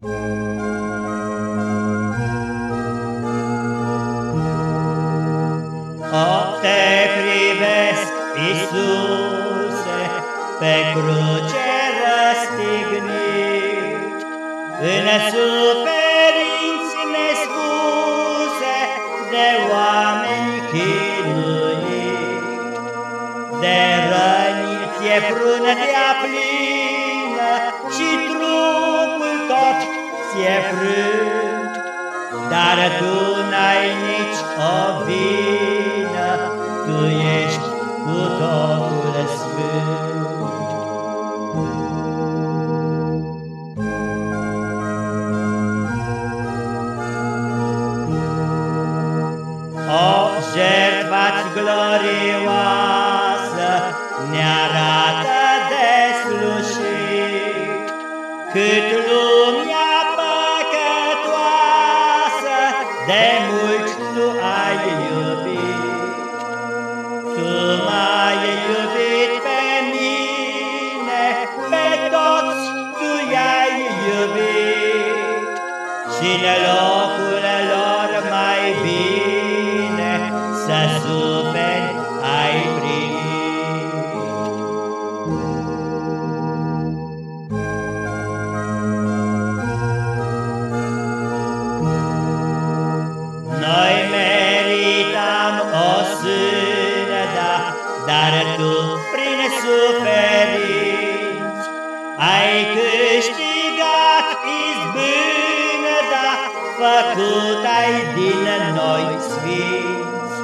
O, te privesc, Iisuse, pe cruce răstignit, În suferinți nespuse de oameni chinuit. De răni ți-e fruntea plină ți-e frânt, Dar tu n-ai nici o vină, tu ești cu totul sfânt. O jertfa-ți glorioasă ne arată deslușit Cât lumea de mult tu ai iubit Tu m-ai iubit pe mine, pe toți tu i-ai iubit. Și în locul ai câștigat izbânda, făcut ai din noi sfinți.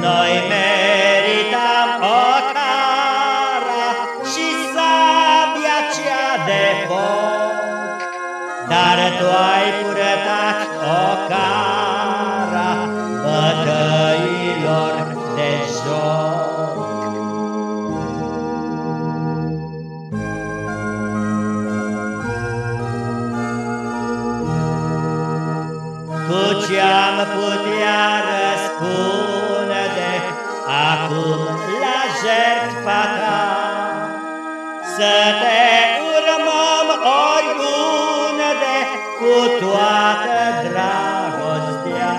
Noi meritam o cara și sabia cea de foc, dar tu ai purătat o cara Cu ce-am putea răspunde acum la jertfa ta, Să te urmăm oriunde cu toată dragostea,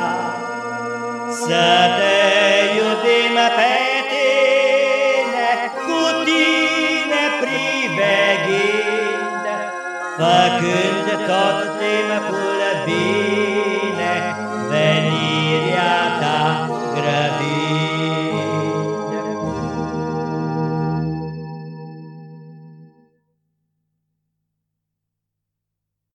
Să te iubim pe tine, cu tine priveghind, Făcând tot timpul bine